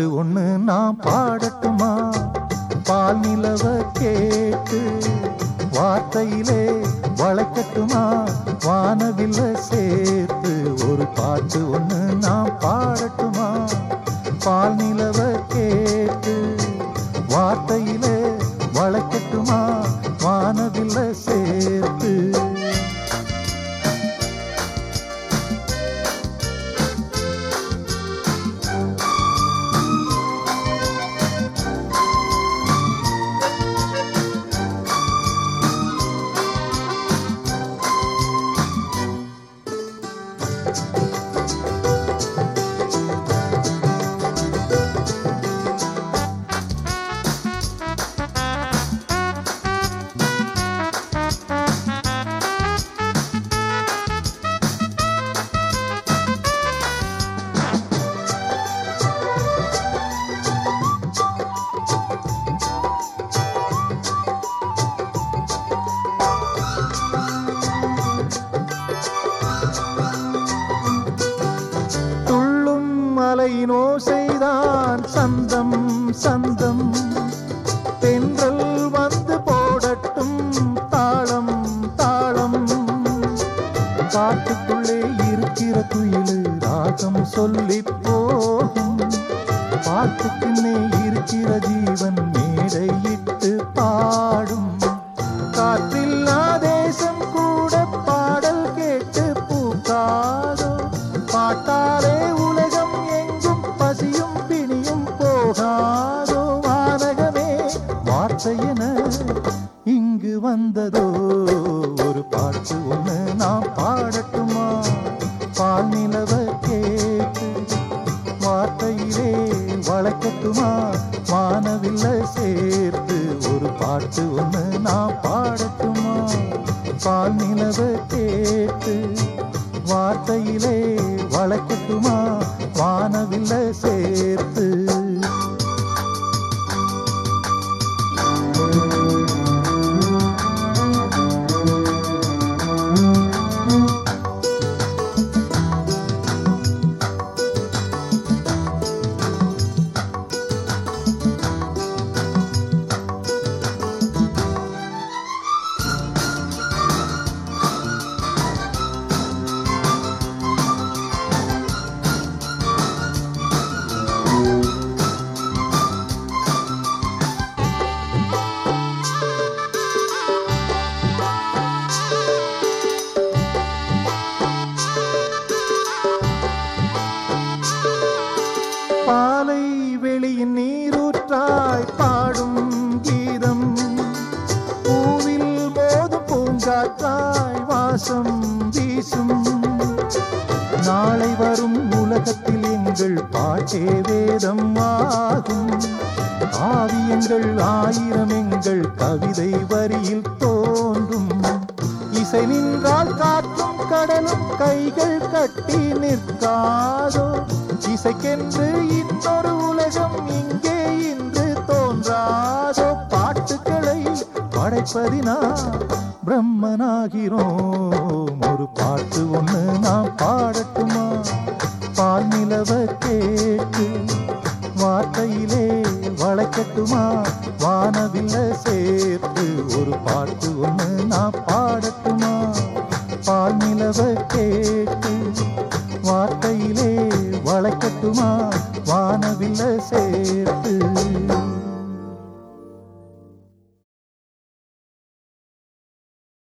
பாட்டு ஒண்ணு நான் பாடட்டுமா? பால் நிலவ கேட்டு வார்த்தையிலே வளைக்கட்டுமா? வானவில்ல சேர்த்து ஒரு பாட்டு ஒண்ணு நான் பாடட்டுமா? பால் நிலவ ஓசைதான் சந்தம் சந்தம். தென்றல் வந்து போடட்டும் தாளம் தாளம். காட்டுக்குள்ளே இருக்கிற குயிலு ராகம் சொல்லி போகும். பாட்டுக்குன்னே இருக்கிற ஜீவன் மேடையில் என இங்கு வந்ததோ ஒரு பாட்டு ஒண்ணு நான் பாடட்டுமா? பால் நிலவ கேட்டு வார்த்தையிலே வளர்க்கட்டுமா வானவில்ல சேர்த்து ஒரு பாட்டு ஒண்ணு நான் பாடட்டுமா? பால் நிலவ கேட்டு வார்த்தையிலே வளர்க்கட்டுமா வானவில்லை சேர்த்து பாலை வெளியின் நீரூற்றாய் பாடும் கீதம். பூவில் போதும் பூங்காற்றாய் வாசம் வீசும். நாளை வரும் உலகத்தில் எங்கள் பாட்டே வேதம் ஆகும். ஆவியங்கள் ஆயிரம் எங்கள் கவிதை வரியில் தோன்றும். இசை நின்றால் காற்றும் கடலும் கைகள் கட்டி நிற்காதோ? இசைக்கென்று இன்னொரு உலகம் இங்கே இன்று தோன்றாதோ? பாட்டுக்களை படைப்பதினா பிரம்மனாகிறோம். ஒரு பாட்டு ஒன்று நாம் பாடட்டுமா? பால் நிலவ கேட்டு வார்த்தையிலே வளைக்கட்டுமா? வானவில்ல சேர்த்து ஒரு பாட்டு ஒன்று வானவில்ல சேர்த்து.